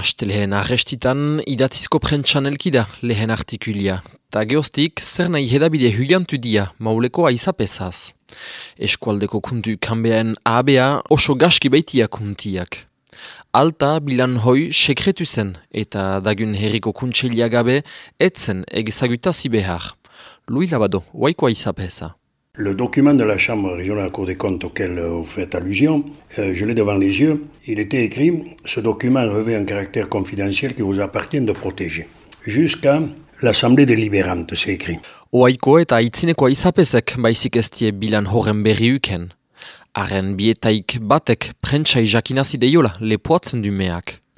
Aste lehen arrestitan idatzizko prentsan elkida lehen artikulia. Ta geostik, zer nahi hedabide huiantu dia mauleko aizapezaz. Eskualdeko kuntu kanbean abea oso gaski baitia kuntiak. Alta bilan hoi sekretu zen eta dagun herriko kuntselia gabe etzen egezagutazi behar. Lui labado, waiko aizapeza. Le document de la Chambre régionale de la Cour des comptes auquel vous faites allusion, euh, je l'ai devant les yeux. Il était écrit Ce document revêt un caractère confidentiel qui vous appartient de protéger. Jusqu'à l'Assemblée délibérante, c'est écrit. Oaiko eta itzineko aizapezek baizik eztie bilan horren berri uken. Haren bietaik batek deiola lepoatzen.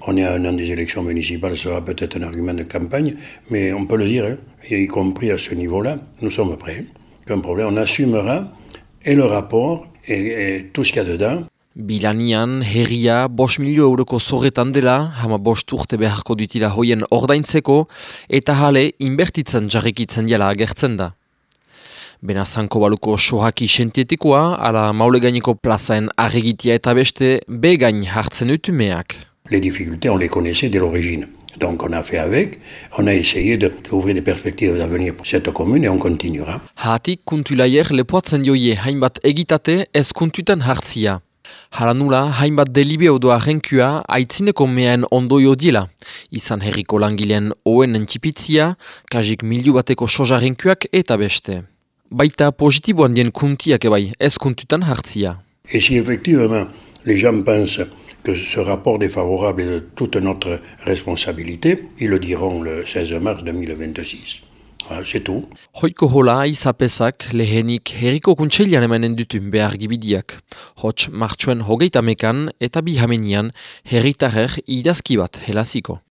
On est à un an des élections municipales, ce sera peut-être un argument de campagne, mais on peut le dire, hein, y compris à ce niveau-là, nous sommes prêts. Qu'un problème, on assumera et le rapport et, et tout ce qu'il y a dedans. Bilanian, herria, bos milio euroko zorretan dela, hama bost urte beharko ditila hoien ordaintzeko, eta jale, inbertitzen jarrikitzen jala agertzen da. Bena zanko baluko sohaki sentietikoa, ala maule gaineko plazaen arregitia eta beste, begain hartzen utumeak. Les difficultés, on les connaissait dès l'origine. Donc on a fait avec, on a essayé d'ouvrir des perspectives d'avenir pour cette commune et on continuera. Hatik kuntulaier lepoatzen joie hainbat egitate ez kuntutan hartzia. Haranula hainbat delibe odoa renkua aitzineko meaen ondoio dila. Izan herriko langilean oen entxipitzia, kajik miliu bateko soja renkuak eta beste. Baita positiboan dien kuntiak ebai ez kuntutan hartzia. Et si effectivement les gens pensent que ce rapport défavorable est de toute notre responsabilité, ils le diront le 16 mars 2026. Voilà, c'est tout.